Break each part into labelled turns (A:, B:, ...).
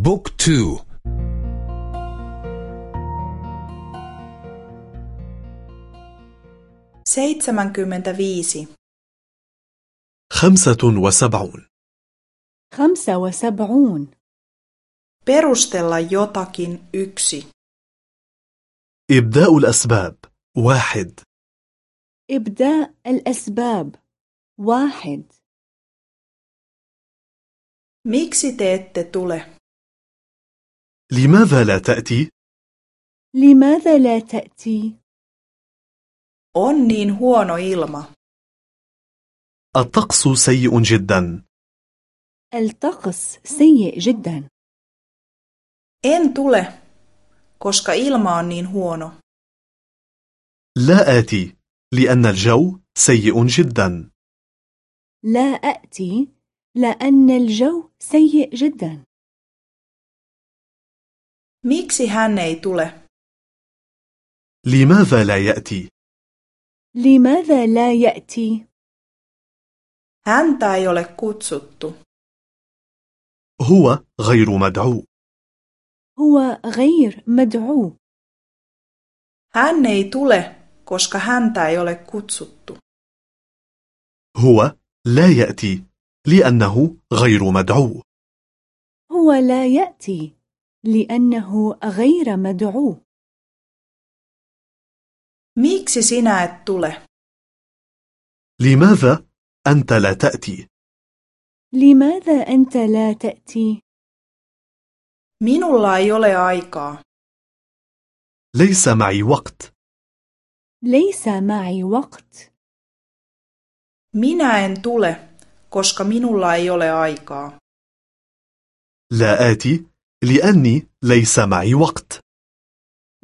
A: بوك تو
B: seitsemänkymmentäviisi
C: خمسة وسبعون
D: خمسة وسبعون
B: perustella jotakin yksi
C: إبداء الأسباب واحد
D: إبداء الأسباب واحد
B: miksi te ette tule
C: لماذا لا تأتي؟
D: لماذا لا تأتي؟
B: on niin huono ilma.
C: الطقس سيء جدا.
D: الطقس سيء جدا.
B: En tule koska ilma on niin huono.
C: لا آتي لأن الجو سيء جدا.
D: لا أأتي لأن الجو سيء جدا.
B: Miksi hän ei tule?
C: لماذا لا يأتي؟
D: لماذا لا يأتي؟
B: häntä ei ole kutsuttu.
C: هو غير مدعو.
D: هو غير مدعو.
B: Hän ei tule koska häntä ei ole kutsuttu.
C: هو لا يأتي لأنه غير مدعو.
D: هو لا يأتي. لأنه غير مدعو
B: miksi sinä et tule
C: لماذا أنت لا تأتي؟
D: لماذا أنت لا تأتي؟
B: minulla ei ole aikaa
C: ليس معي وقت
D: ليس معي وقت
B: minä en tule koska minulla ei ole aikaa
C: لا آتي لأني ليس معي وقت.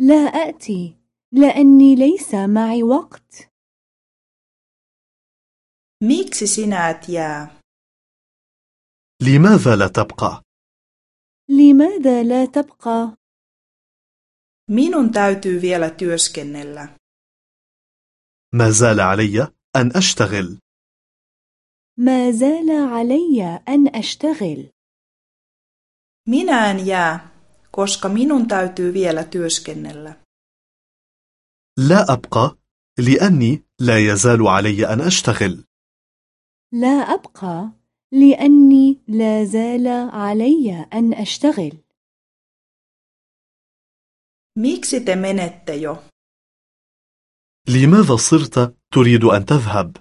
D: لا أأتي لأني ليس معي وقت.
B: miksi sinä et jää
C: لماذا لا تبقى؟
D: لماذا لا تبقى؟
B: minun täytyy vielä työskennellä.
C: ما زال علي أن أشتغل.
D: ما زال علي أن أشتغل.
B: Minä en jää koska minun täytyy vielä työskennellä
C: لا أبقى لأني لا يزال علي أن أشتغل
D: لا أبقى لأني لا زال علي أن أشتغل
B: miksi te menette jo
C: لماذا صرت تريد أن تذهب؟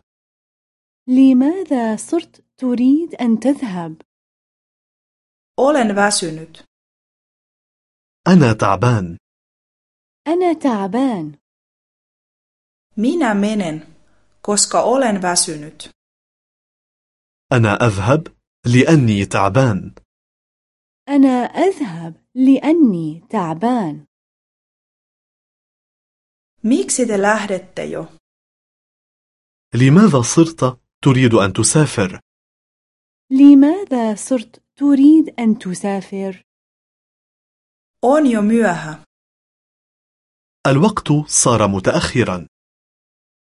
D: لماذا صرت تريد أن تذهب؟
B: Olen väsynyt.
C: أنا تعبان.
D: أنا تعبان.
B: Minä menen koska olen väsynyt.
C: أنا أذهب لأني تعبان.
D: أنا أذهب لأني تعبان.
B: Miksi te lähdette jo?
C: لماذا صرت تريد أن تسافر؟
D: لماذا صرت تريد أن تسافر؟
B: on jo myöhä
C: الوقت صار متأخرا.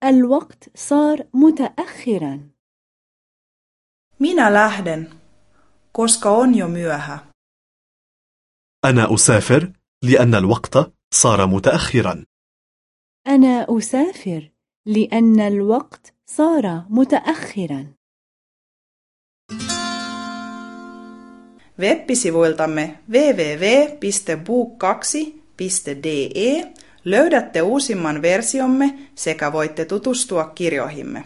D: الوقت صار متأخرا.
B: minä lähden koska on jo myöhä
C: أنا أسافر لأن الوقت صار متأخرا.
D: أنا أسافر لأن الوقت صار متأخرا.
B: Web-sivuiltamme www.book2.de löydätte uusimman versiomme sekä voitte tutustua kirjoihimme.